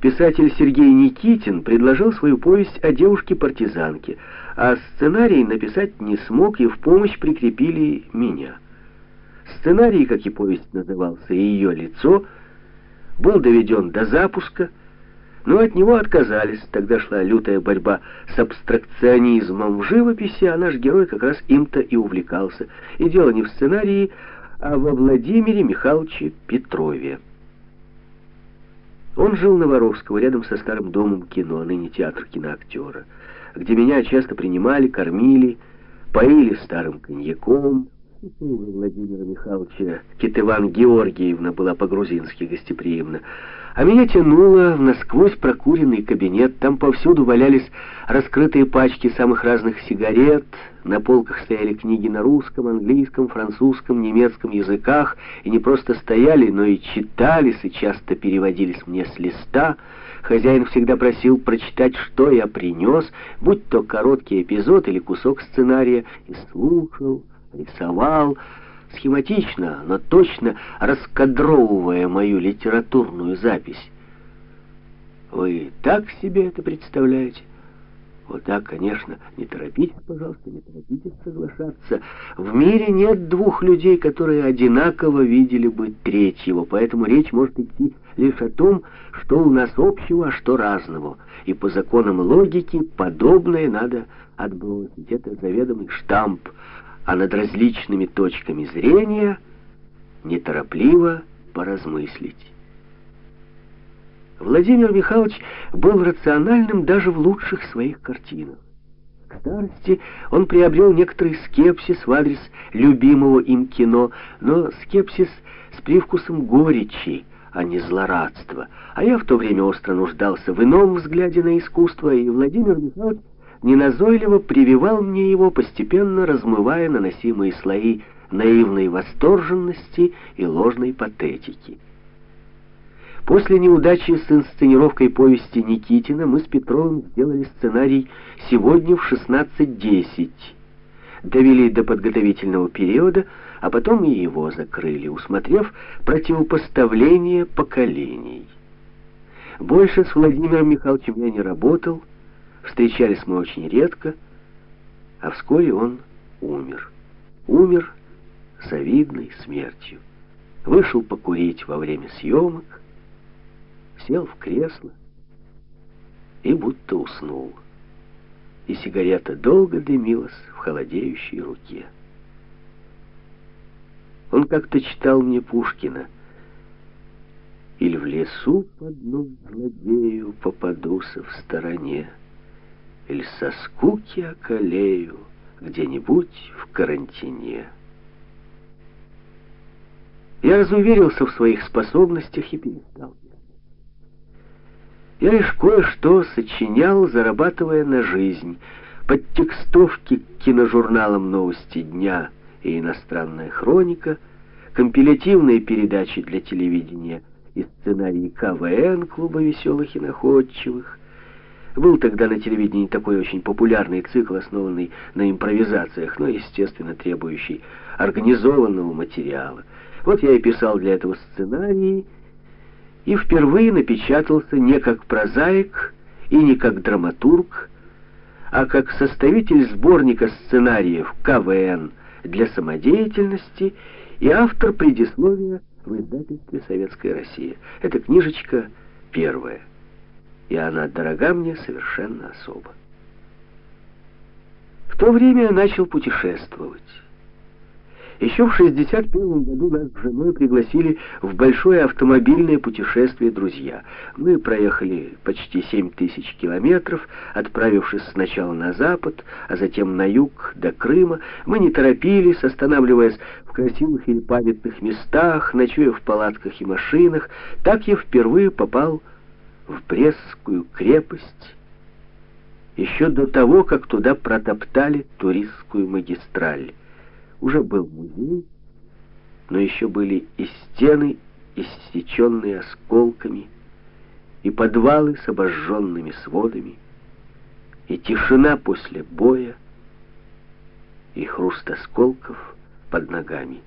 Писатель Сергей Никитин предложил свою повесть о девушке-партизанке, а сценарий написать не смог, и в помощь прикрепили меня. Сценарий, как и повесть назывался, «Ее лицо», был доведен до запуска, но от него отказались. Тогда шла лютая борьба с абстракционизмом в живописи, а наш герой как раз им-то и увлекался. И дело не в сценарии, а во Владимире Михайловиче Петрове. Он жил на Воровского, рядом со старым домом кино, ныне театр киноактера, где меня часто принимали, кормили, поили старым коньяком, Владимира Михайловича, Китыван Георгиевна, была по-грузински гостеприимна. А меня тянуло в насквозь прокуренный кабинет. Там повсюду валялись раскрытые пачки самых разных сигарет. На полках стояли книги на русском, английском, французском, немецком языках. И не просто стояли, но и читались, и часто переводились мне с листа. Хозяин всегда просил прочитать, что я принес, будь то короткий эпизод или кусок сценария, и слушал рисовал, схематично, но точно раскадровывая мою литературную запись. Вы так себе это представляете? Вот так, конечно. Не торопитесь, пожалуйста, не торопитесь соглашаться. В мире нет двух людей, которые одинаково видели бы третьего, поэтому речь может идти лишь о том, что у нас общего, а что разного. И по законам логики подобное надо отбросить. Это заведомый штамп а над различными точками зрения неторопливо поразмыслить. Владимир Михайлович был рациональным даже в лучших своих картинах. К старости он приобрел некоторый скепсис в адрес любимого им кино, но скепсис с привкусом горечи, а не злорадства. А я в то время остро нуждался в ином взгляде на искусство, и Владимир Михайлович неназойливо прививал мне его, постепенно размывая наносимые слои наивной восторженности и ложной патетики. После неудачи с инсценировкой повести Никитина мы с Петровым сделали сценарий «Сегодня в 16.10». Довели до подготовительного периода, а потом и его закрыли, усмотрев противопоставление поколений. Больше с Владимиром Михайловичем я не работал, Встречались мы очень редко, а вскоре он умер. Умер завидной смертью. Вышел покурить во время съемок, сел в кресло и будто уснул. И сигарета долго дымилась в холодеющей руке. Он как-то читал мне Пушкина. «Или в лесу под ног злодею попадуся в стороне» или со скуки околею где-нибудь в карантине. Я разуверился в своих способностях и перестал. Я лишь кое-что сочинял, зарабатывая на жизнь, под текстовки к киножурналам «Новости дня» и «Иностранная хроника», компилятивные передачи для телевидения и сценарии КВН Клуба веселых и находчивых, был тогда на телевидении такой очень популярный цикл, основанный на импровизациях, но, естественно, требующий организованного материала. Вот я и писал для этого сценарий, и впервые напечатался не как прозаик и не как драматург, а как составитель сборника сценариев КВН для самодеятельности и автор предисловия в издательстве «Советская Россия». Эта книжечка первая и она дорога мне совершенно особо. В то время я начал путешествовать. Еще в 61 году нас с женой пригласили в большое автомобильное путешествие друзья. Мы проехали почти 7 тысяч километров, отправившись сначала на запад, а затем на юг до Крыма. Мы не торопились, останавливаясь в красивых или памятных местах, ночуя в палатках и машинах. Так я впервые попал в Брестскую крепость еще до того, как туда протоптали туристскую магистраль. Уже был музей, но еще были и стены, иссеченные осколками, и подвалы с обожженными сводами, и тишина после боя, и хруст осколков под ногами.